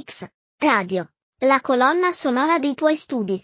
X Radio, la colonna sonora dei tuoi studi.